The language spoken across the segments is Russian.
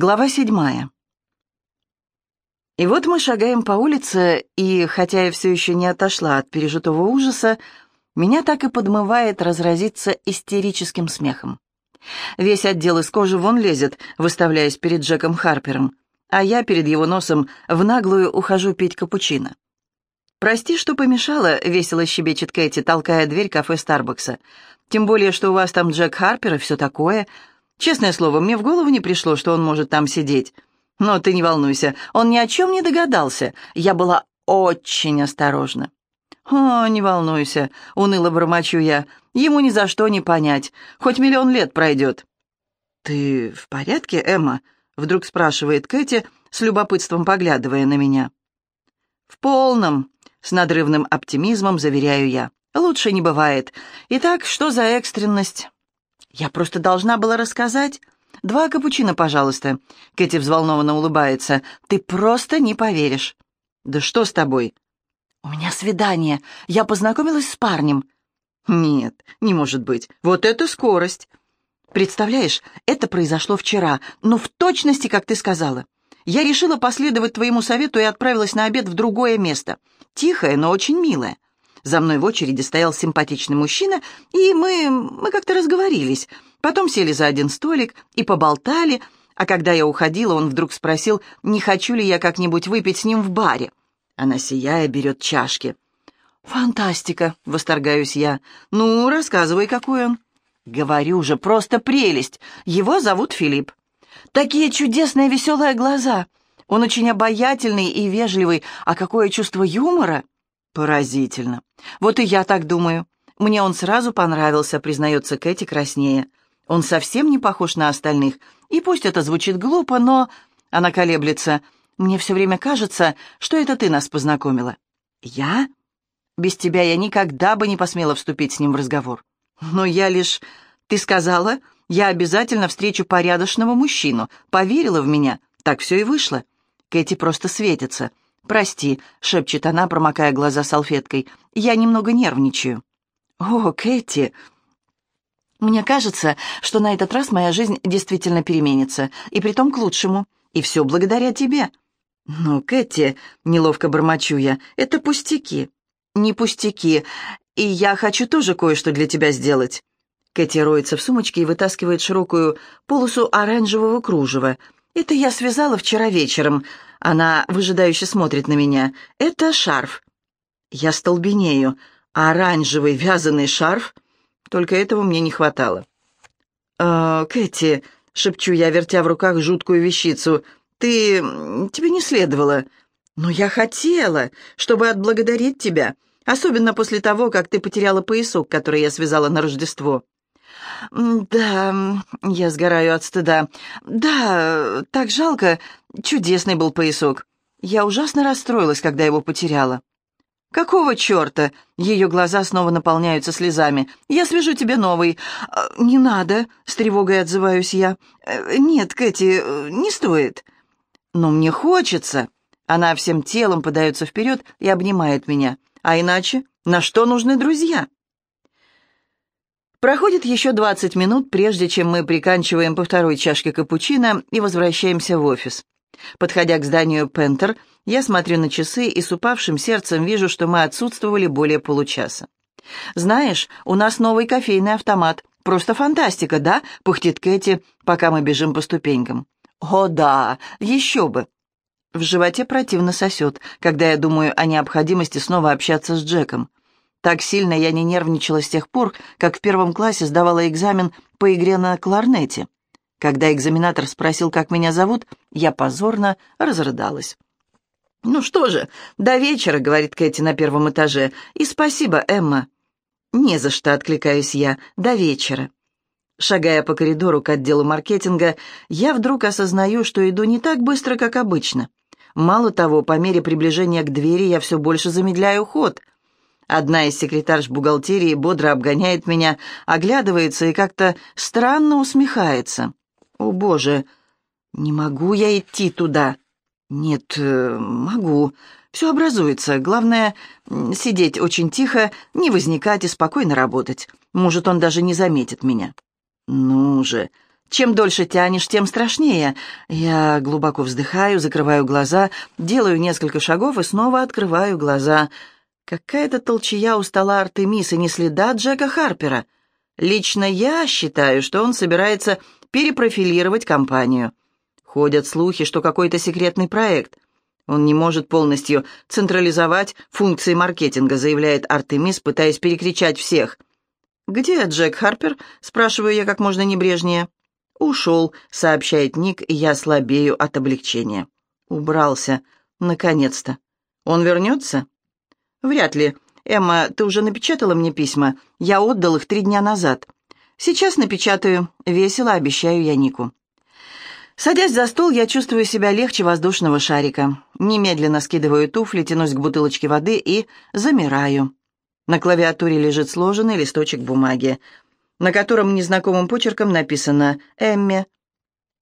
Глава седьмая. И вот мы шагаем по улице, и, хотя я все еще не отошла от пережитого ужаса, меня так и подмывает разразиться истерическим смехом. Весь отдел из кожи вон лезет, выставляясь перед Джеком Харпером, а я перед его носом в наглую ухожу пить капучино. «Прости, что помешала», — весело щебечет Кэти, толкая дверь кафе Старбакса. «Тем более, что у вас там Джек Харпер и все такое. Честное слово, мне в голову не пришло, что он может там сидеть. Но ты не волнуйся, он ни о чем не догадался. Я была очень осторожна. «О, не волнуйся», — уныло бормочу я. «Ему ни за что не понять. Хоть миллион лет пройдет». «Ты в порядке, Эмма?» — вдруг спрашивает Кэти, с любопытством поглядывая на меня. «В полном», — с надрывным оптимизмом заверяю я. «Лучше не бывает. Итак, что за экстренность?» «Я просто должна была рассказать. Два капучино, пожалуйста». Кэти взволнованно улыбается. «Ты просто не поверишь». «Да что с тобой?» «У меня свидание. Я познакомилась с парнем». «Нет, не может быть. Вот это скорость!» «Представляешь, это произошло вчера, но в точности, как ты сказала. Я решила последовать твоему совету и отправилась на обед в другое место. Тихое, но очень милое. За мной в очереди стоял симпатичный мужчина, и мы... мы как-то разговорились. Потом сели за один столик и поболтали, а когда я уходила, он вдруг спросил, не хочу ли я как-нибудь выпить с ним в баре. Она, сияя, берет чашки. «Фантастика!» — восторгаюсь я. «Ну, рассказывай, какой он». «Говорю же, просто прелесть. Его зовут Филипп. Такие чудесные веселые глаза. Он очень обаятельный и вежливый. А какое чувство юмора!» Поразительно. Вот и я так думаю. Мне он сразу понравился, признается Кэти краснее. Он совсем не похож на остальных. И пусть это звучит глупо, но... Она колеблется. Мне все время кажется, что это ты нас познакомила. Я? Без тебя я никогда бы не посмела вступить с ним в разговор. Но я лишь... Ты сказала, я обязательно встречу порядочного мужчину. Поверила в меня. Так все и вышло. Кэти просто светится. «Прости», — шепчет она, промокая глаза салфеткой. «Я немного нервничаю». «О, Кэти!» «Мне кажется, что на этот раз моя жизнь действительно переменится, и притом к лучшему. И все благодаря тебе». «Ну, Кэти», — неловко бормочу я, — «это пустяки». «Не пустяки. И я хочу тоже кое-что для тебя сделать». Кэти роется в сумочке и вытаскивает широкую полосу оранжевого кружева. «Это я связала вчера вечером. Она выжидающе смотрит на меня. «Это шарф». Я столбенею. оранжевый вязаный шарф? Только этого мне не хватало. «Э, «Кэти», — шепчу я, вертя в руках жуткую вещицу, — «ты... тебе не следовало». «Но я хотела, чтобы отблагодарить тебя, особенно после того, как ты потеряла поясок, который я связала на Рождество». «Да, я сгораю от стыда. Да, так жалко. Чудесный был поясок. Я ужасно расстроилась, когда его потеряла». «Какого черта?» Ее глаза снова наполняются слезами. «Я свяжу тебе новый». «А, «Не надо», — с тревогой отзываюсь я. «Э, «Нет, Кэти, э, не стоит». «Но мне хочется». Она всем телом подается вперед и обнимает меня. «А иначе на что нужны друзья?» Проходит еще 20 минут, прежде чем мы приканчиваем по второй чашке капучино и возвращаемся в офис. Подходя к зданию Пентер, я смотрю на часы и с упавшим сердцем вижу, что мы отсутствовали более получаса. «Знаешь, у нас новый кофейный автомат. Просто фантастика, да?» — пухтит Кэти, пока мы бежим по ступенькам. «О, да, еще бы!» В животе противно сосет, когда я думаю о необходимости снова общаться с Джеком. Так сильно я не нервничала с тех пор, как в первом классе сдавала экзамен по игре на кларнете. Когда экзаменатор спросил, как меня зовут, я позорно разрыдалась. «Ну что же, до вечера», — говорит Кэти на первом этаже, — «и спасибо, Эмма». «Не за что», — откликаюсь я, — «до вечера». Шагая по коридору к отделу маркетинга, я вдруг осознаю, что иду не так быстро, как обычно. Мало того, по мере приближения к двери я все больше замедляю ход — Одна из секретарш бухгалтерии бодро обгоняет меня, оглядывается и как-то странно усмехается. «О, Боже, не могу я идти туда!» «Нет, э, могу. Все образуется. Главное — сидеть очень тихо, не возникать и спокойно работать. Может, он даже не заметит меня». «Ну же, Чем дольше тянешь, тем страшнее. Я глубоко вздыхаю, закрываю глаза, делаю несколько шагов и снова открываю глаза. Какая-то толчая у стола Артемис и не следа Джека Харпера. Лично я считаю, что он собирается перепрофилировать компанию. Ходят слухи, что какой-то секретный проект. Он не может полностью централизовать функции маркетинга, заявляет Артемис, пытаясь перекричать всех. «Где Джек Харпер?» – спрашиваю я как можно небрежнее. «Ушел», — сообщает Ник, я слабею от облегчения. «Убрался. Наконец-то. Он вернется?» «Вряд ли. Эмма, ты уже напечатала мне письма? Я отдал их три дня назад. Сейчас напечатаю. Весело обещаю я Нику». Садясь за стол, я чувствую себя легче воздушного шарика. Немедленно скидываю туфли, тянусь к бутылочке воды и замираю. На клавиатуре лежит сложенный листочек бумаги на котором незнакомым почерком написано «Эмме».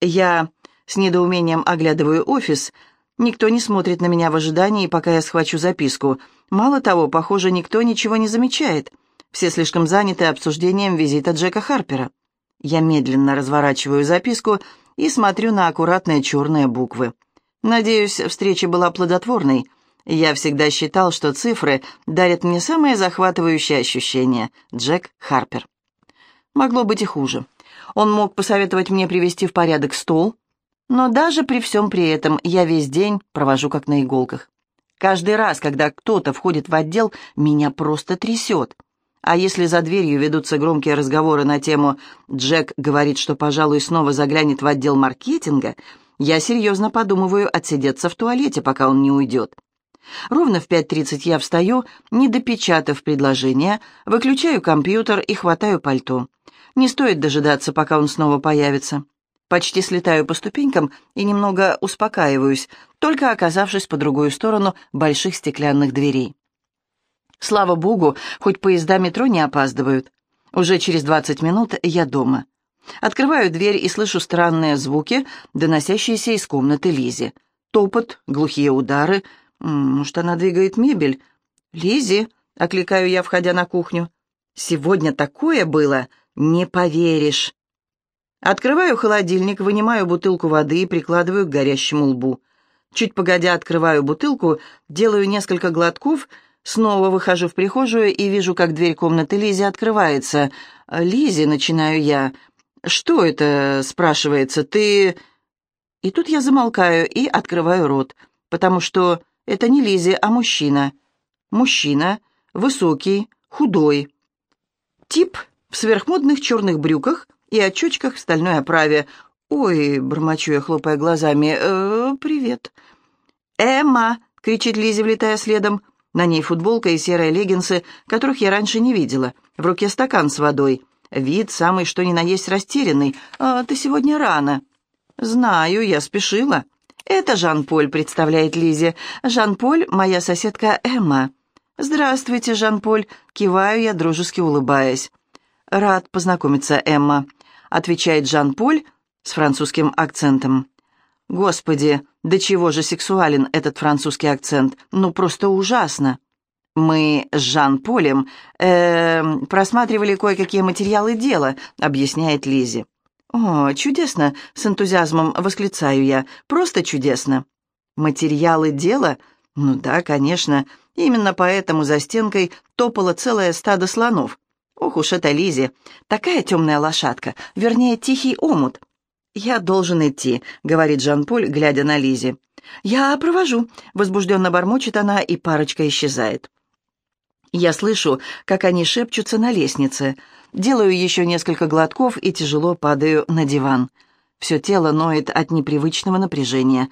Я с недоумением оглядываю офис. Никто не смотрит на меня в ожидании, пока я схвачу записку. Мало того, похоже, никто ничего не замечает. Все слишком заняты обсуждением визита Джека Харпера. Я медленно разворачиваю записку и смотрю на аккуратные черные буквы. Надеюсь, встреча была плодотворной. Я всегда считал, что цифры дарят мне самые захватывающие ощущения. Джек Харпер. Могло быть и хуже. Он мог посоветовать мне привести в порядок стол, но даже при всем при этом я весь день провожу как на иголках. Каждый раз, когда кто-то входит в отдел, меня просто трясет. А если за дверью ведутся громкие разговоры на тему «Джек говорит, что, пожалуй, снова заглянет в отдел маркетинга», я серьезно подумываю отсидеться в туалете, пока он не уйдет. Ровно в 5.30 я встаю, не допечатав предложение, выключаю компьютер и хватаю пальто. Не стоит дожидаться, пока он снова появится. Почти слетаю по ступенькам и немного успокаиваюсь, только оказавшись по другую сторону больших стеклянных дверей. Слава богу, хоть поезда метро не опаздывают. Уже через 20 минут я дома. Открываю дверь и слышу странные звуки, доносящиеся из комнаты Лизи. Топот, глухие удары. Может, она двигает мебель? «Лизи!» — окликаю я, входя на кухню. «Сегодня такое было!» «Не поверишь!» Открываю холодильник, вынимаю бутылку воды и прикладываю к горящему лбу. Чуть погодя открываю бутылку, делаю несколько глотков, снова выхожу в прихожую и вижу, как дверь комнаты Лизи открывается. «Лизи», — начинаю я. «Что это?» — спрашивается. «Ты...» И тут я замолкаю и открываю рот, потому что это не Лизи, а мужчина. Мужчина, высокий, худой. Тип в сверхмодных черных брюках и очочках в стальной оправе. «Ой», — бормочу я, хлопая глазами, «э, «привет». «Эмма!» — кричит Лизи, влетая следом. На ней футболка и серые леггинсы, которых я раньше не видела. В руке стакан с водой. Вид самый что ни на есть растерянный. «А, ты сегодня рано». «Знаю, я спешила». «Это Жан-Поль», — представляет Лизи. «Жан-Поль — моя соседка Эмма». «Здравствуйте, Жан-Поль», — киваю я, дружески улыбаясь. «Рад познакомиться, Эмма», — отвечает Жан-Поль с французским акцентом. «Господи, до чего же сексуален этот французский акцент? Ну, просто ужасно!» «Мы с Жан-Полем э, просматривали кое-какие материалы дела», — объясняет Лизи. «О, чудесно!» — с энтузиазмом восклицаю я. «Просто чудесно!» «Материалы дела? Ну да, конечно. Именно поэтому за стенкой топало целое стадо слонов. Ох уж это Лизи, такая темная лошадка, вернее, тихий омут. «Я должен идти», — говорит Жан-Поль, глядя на Лизи. «Я провожу», — возбужденно бормочет она, и парочка исчезает. Я слышу, как они шепчутся на лестнице. Делаю еще несколько глотков и тяжело падаю на диван. Все тело ноет от непривычного напряжения.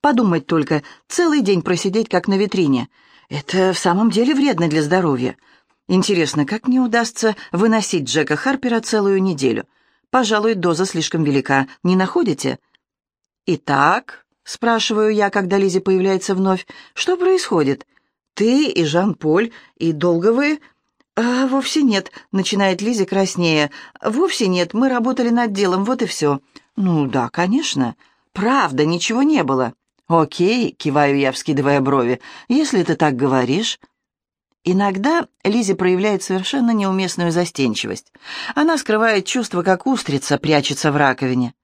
Подумать только, целый день просидеть как на витрине. Это в самом деле вредно для здоровья. Интересно, как мне удастся выносить Джека Харпера целую неделю? Пожалуй, доза слишком велика, не находите? Итак, спрашиваю я, когда Лизи появляется вновь, что происходит? Ты и Жан-Поль, и долго вы... А, вовсе нет, начинает Лизи краснее. Вовсе нет, мы работали над делом, вот и все. Ну да, конечно. Правда, ничего не было. Окей, киваю я, вскидывая брови. Если ты так говоришь... Иногда Лизе проявляет совершенно неуместную застенчивость. Она скрывает чувства, как устрица прячется в раковине.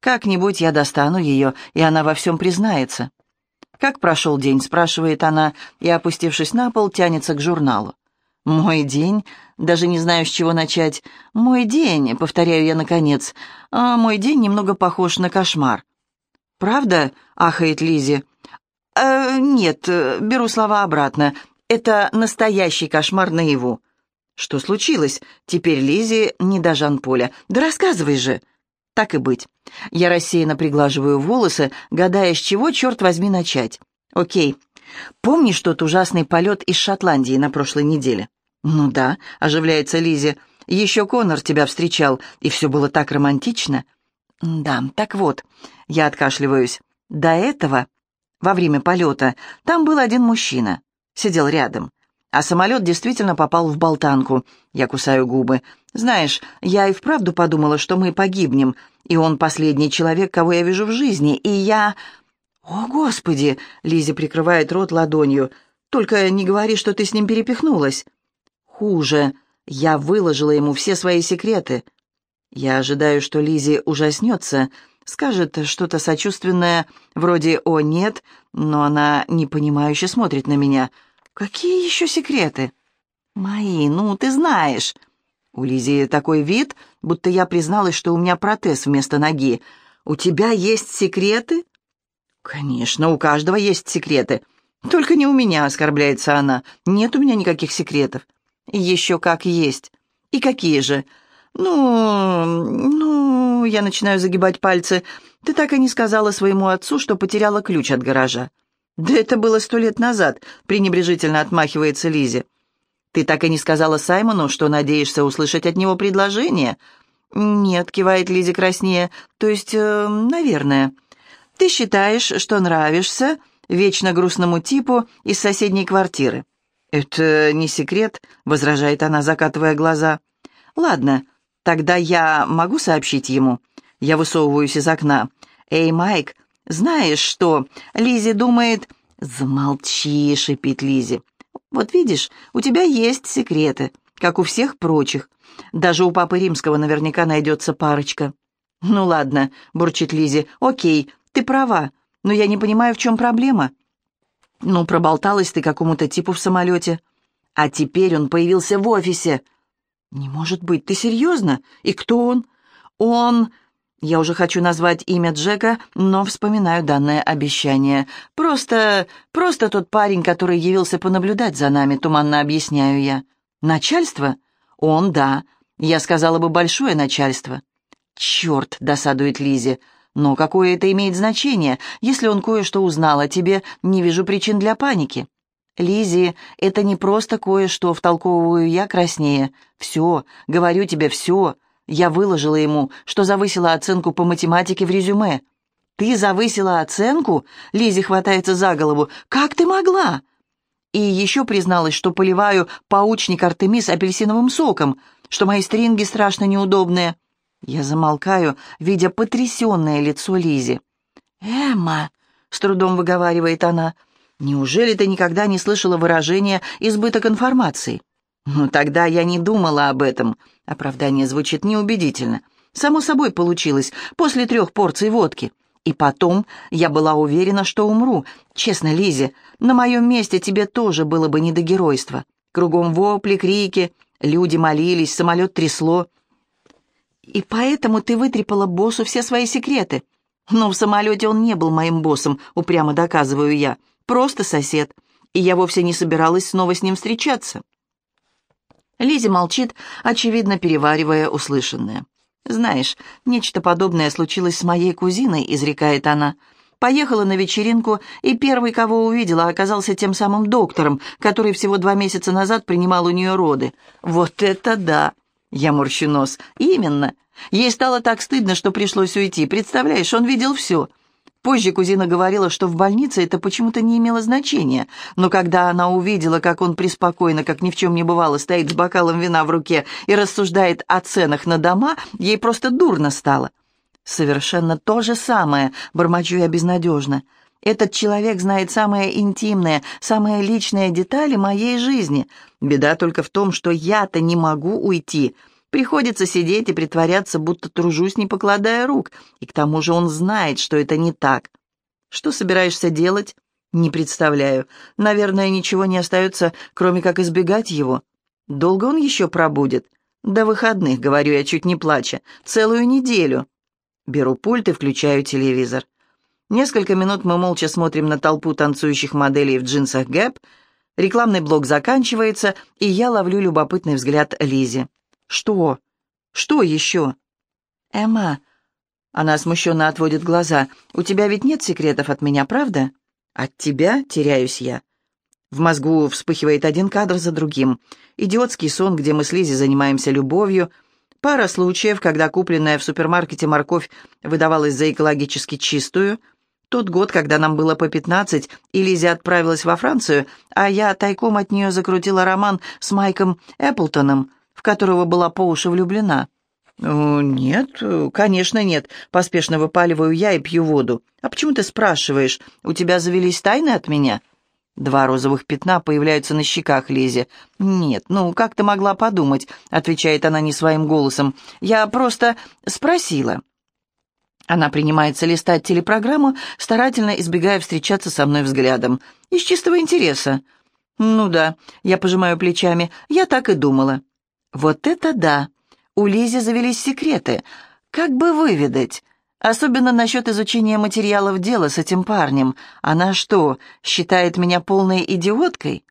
Как-нибудь я достану ее, и она во всем признается. «Как прошел день?» — спрашивает она, и, опустившись на пол, тянется к журналу. «Мой день? Даже не знаю, с чего начать. Мой день», — повторяю я наконец. «А мой день немного похож на кошмар». «Правда?» — ахает Лизи. «Э, «Нет, беру слова обратно. Это настоящий кошмар наяву». «Что случилось? Теперь Лизи не до Жан-Поля. Да рассказывай же!» «Так и быть. Я рассеянно приглаживаю волосы, гадая, с чего, черт возьми, начать. Окей. Помнишь тот ужасный полет из Шотландии на прошлой неделе?» «Ну да», — оживляется Лизи. «Еще Конор тебя встречал, и все было так романтично». «Да, так вот, я откашливаюсь. До этого, во время полета, там был один мужчина сидел рядом. А самолет действительно попал в болтанку. Я кусаю губы. Знаешь, я и вправду подумала, что мы погибнем, и он последний человек, кого я вижу в жизни, и я... «О, Господи!» — Лизи прикрывает рот ладонью. «Только не говори, что ты с ним перепихнулась». «Хуже. Я выложила ему все свои секреты». Я ожидаю, что Лизи ужаснется, скажет что-то сочувственное, вроде «О, нет», но она непонимающе смотрит на меня. «Какие еще секреты?» «Мои, ну, ты знаешь». У Лизи такой вид, будто я призналась, что у меня протез вместо ноги. «У тебя есть секреты?» «Конечно, у каждого есть секреты. Только не у меня», — оскорбляется она. «Нет у меня никаких секретов». «Еще как есть. И какие же?» «Ну, ну...» — я начинаю загибать пальцы. «Ты так и не сказала своему отцу, что потеряла ключ от гаража». «Да это было сто лет назад», — пренебрежительно отмахивается Лизи. «Ты так и не сказала Саймону, что надеешься услышать от него предложение?» «Нет», — кивает Лизи краснее, — «то есть, э, наверное. Ты считаешь, что нравишься вечно грустному типу из соседней квартиры?» «Это не секрет», — возражает она, закатывая глаза. «Ладно, Тогда я могу сообщить ему? Я высовываюсь из окна. «Эй, Майк, знаешь что? Лизи думает...» «Замолчи», — шипит Лизи. «Вот видишь, у тебя есть секреты, как у всех прочих. Даже у Папы Римского наверняка найдется парочка». «Ну ладно», — бурчит Лизи. «Окей, ты права, но я не понимаю, в чем проблема». «Ну, проболталась ты какому-то типу в самолете. А теперь он появился в офисе». «Не может быть, ты серьезно? И кто он?» «Он...» Я уже хочу назвать имя Джека, но вспоминаю данное обещание. «Просто... просто тот парень, который явился понаблюдать за нами», — туманно объясняю я. «Начальство?» «Он, да. Я сказала бы, большое начальство». «Черт!» — досадует Лизи. «Но какое это имеет значение? Если он кое-что узнал о тебе, не вижу причин для паники». Лизи, это не просто кое-что, втолковываю я краснее. Все, говорю тебе, все. Я выложила ему, что завысила оценку по математике в резюме. Ты завысила оценку? Лизи хватается за голову. Как ты могла? И еще призналась, что поливаю паучник Артемис апельсиновым соком, что мои стринги страшно неудобные. Я замолкаю, видя потрясенное лицо Лизи. «Эмма», — с трудом выговаривает она, — Неужели ты никогда не слышала выражения «избыток информации»? Ну, тогда я не думала об этом. Оправдание звучит неубедительно. Само собой получилось, после трех порций водки. И потом я была уверена, что умру. Честно, Лизе, на моем месте тебе тоже было бы не до геройства. Кругом вопли, крики, люди молились, самолет трясло. И поэтому ты вытрепала боссу все свои секреты. Но в самолете он не был моим боссом, упрямо доказываю я. Просто сосед, и я вовсе не собиралась снова с ним встречаться. Лизи молчит, очевидно переваривая услышанное. «Знаешь, нечто подобное случилось с моей кузиной», — изрекает она. «Поехала на вечеринку, и первый, кого увидела, оказался тем самым доктором, который всего два месяца назад принимал у нее роды. Вот это да!» Я морщу нос. «Именно. Ей стало так стыдно, что пришлось уйти. Представляешь, он видел все. Позже кузина говорила, что в больнице это почему-то не имело значения, но когда она увидела, как он преспокойно, как ни в чем не бывало, стоит с бокалом вина в руке и рассуждает о ценах на дома, ей просто дурно стало. «Совершенно то же самое», — бормочу я безнадежно. Этот человек знает самые интимные, самые личные детали моей жизни. Беда только в том, что я-то не могу уйти. Приходится сидеть и притворяться, будто тружусь, не покладая рук. И к тому же он знает, что это не так. Что собираешься делать? Не представляю. Наверное, ничего не остается, кроме как избегать его. Долго он еще пробудет? До выходных, говорю я, чуть не плача. Целую неделю. Беру пульт и включаю телевизор. Несколько минут мы молча смотрим на толпу танцующих моделей в джинсах Гэп. Рекламный блок заканчивается, и я ловлю любопытный взгляд Лизи. «Что? Что еще?» «Эмма...» Она смущенно отводит глаза. «У тебя ведь нет секретов от меня, правда?» «От тебя теряюсь я». В мозгу вспыхивает один кадр за другим. Идиотский сон, где мы с Лизи занимаемся любовью. Пара случаев, когда купленная в супермаркете морковь выдавалась за экологически чистую. Тот год, когда нам было по пятнадцать, и Лизи отправилась во Францию, а я тайком от нее закрутила роман с Майком Эпплтоном, которого была по уши влюблена. «Нет, конечно нет», — поспешно выпаливаю я и пью воду. «А почему ты спрашиваешь? У тебя завелись тайны от меня?» Два розовых пятна появляются на щеках Лизи. «Нет, ну, как ты могла подумать?» — отвечает она не своим голосом. «Я просто спросила». Она принимается листать телепрограмму, старательно избегая встречаться со мной взглядом. «Из чистого интереса». «Ну да», — я пожимаю плечами, — «я так и думала». «Вот это да!» У Лизи завелись секреты. Как бы выведать? Особенно насчет изучения материалов дела с этим парнем. Она что, считает меня полной идиоткой?